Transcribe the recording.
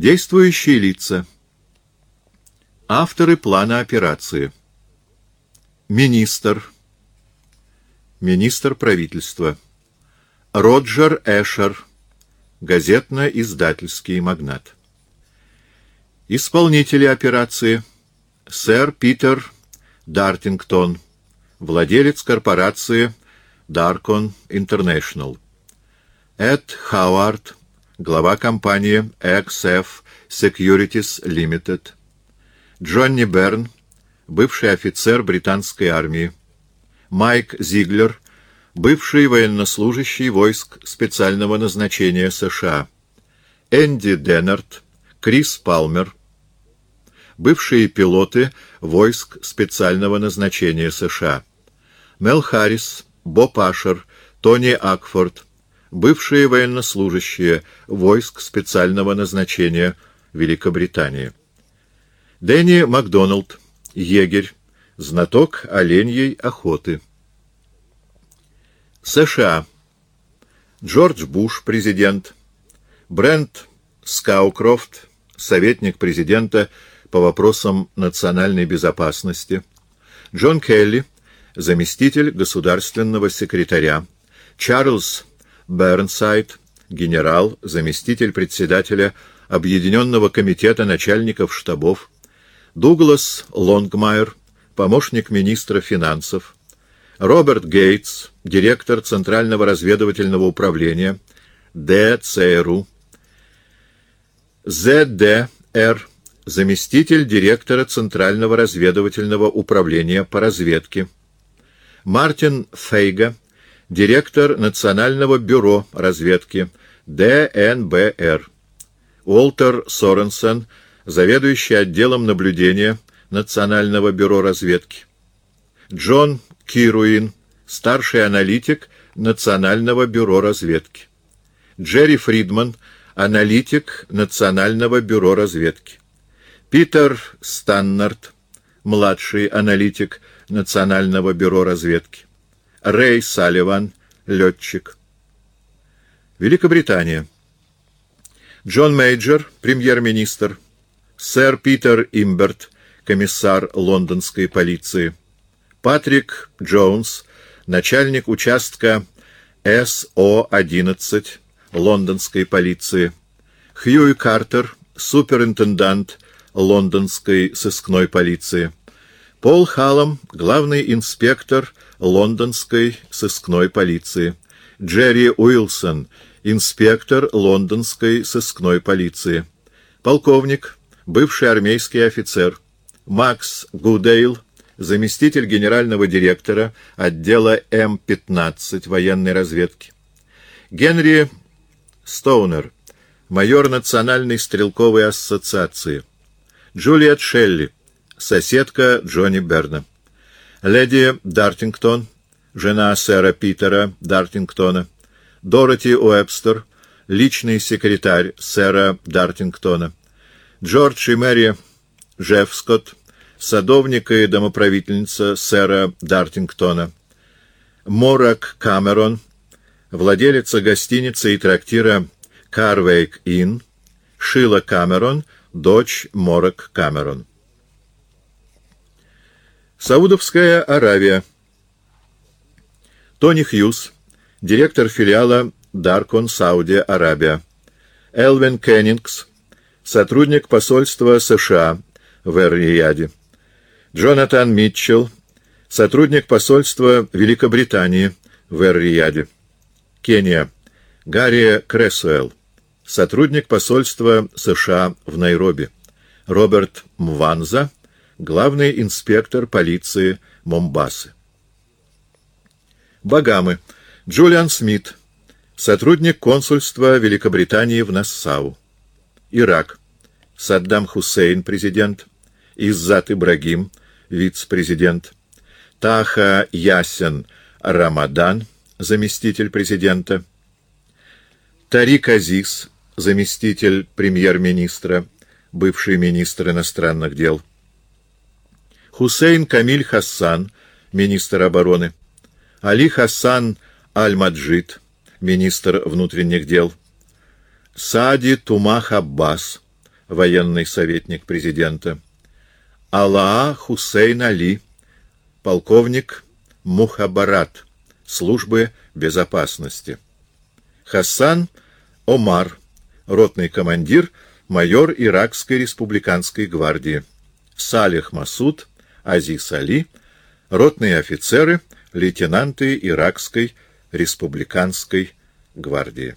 Действующие лица. Авторы плана операции. Министр. Министр правительства. Роджер Эшер. Газетно-издательский магнат. Исполнители операции. Сэр Питер Дартингтон. Владелец корпорации Даркон Интернешнл. Эд Хауард глава компании XF Securities Limited, Джонни Берн, бывший офицер британской армии, Майк Зиглер, бывший военнослужащий войск специального назначения США, Энди Деннерт, Крис Палмер, бывшие пилоты войск специального назначения США, Мел Харрис, Боб Ашер, Тони Акфорд, бывшие военнослужащие войск специального назначения Великобритании. Дэнни Макдоналд, егерь, знаток оленьей охоты. США. Джордж Буш, президент. Брент Скаукрофт, советник президента по вопросам национальной безопасности. Джон Келли, заместитель государственного секретаря. Чарльз Бернсайд, генерал, заместитель председателя Объединенного комитета начальников штабов, Дуглас Лонгмайер, помощник министра финансов, Роберт Гейтс, директор Центрального разведывательного управления, ДЦРУ, ЗДР, заместитель директора Центрального разведывательного управления по разведке, Мартин Фейга, директор Национального бюро разведки ДНБР, Уолтер Соренсен, заведующий отделом наблюдения Национального бюро разведки, Джон Кируин, старший аналитик Национального бюро разведки, Джерри Фридман, аналитик Национального бюро разведки, Питер Станнард, младший аналитик Национального бюро разведки, Рэй Салливан, летчик. Великобритания. Джон Мейджор, премьер-министр. Сэр Питер Имберт, комиссар лондонской полиции. Патрик Джонс, начальник участка СО-11 лондонской полиции. Хьюи Картер, суперинтендант лондонской сыскной полиции. Пол Халлом, главный инспектор лондонской сыскной полиции, Джерри Уилсон, инспектор лондонской сыскной полиции, полковник, бывший армейский офицер, Макс Гудейл, заместитель генерального директора отдела М-15 военной разведки, Генри Стоунер, майор Национальной стрелковой ассоциации, Джулиет Шелли, соседка Джонни Берна. Леди Дартингтон, жена сэра Питера Дартингтона, Дороти Уэбстер, личный секретарь сэра Дартингтона, Джордж и Мэри Джеффскотт, садовник и домоправительница сэра Дартингтона, Морак Камерон, владелица гостиницы и трактира Карвейк Inn, Шила Камерон, дочь Морак Камерон. Саудовская Аравия. Тони Хьюз, директор филиала Даркон, Сауди Арабия. Элвин Кеннингс, сотрудник посольства США в Эр-Рияде. Джонатан Митчелл, сотрудник посольства Великобритании в Эр-Рияде. Кения. Гарри Кресуэлл, сотрудник посольства США в Найроби. Роберт Мванза, главный инспектор полиции Момбасы. Багамы. Джулиан Смит, сотрудник консульства Великобритании в Нассау. Ирак. Саддам Хусейн, президент. Иззат Ибрагим, вице-президент. Таха Ясен Рамадан, заместитель президента. Тарик Азиз, заместитель премьер-министра, бывший министр иностранных дел. Хусейн Камиль Хассан, министр обороны, Али Хассан Аль-Маджид, министр внутренних дел, Сади Тумах Аббас, военный советник президента, Алаа Хусейн Али, полковник Мухабарат, службы безопасности, Хасан Омар, ротный командир, майор Иракской республиканской гвардии, Салих Масуд, Азис Али, ротные офицеры, лейтенанты Иракской республиканской гвардии.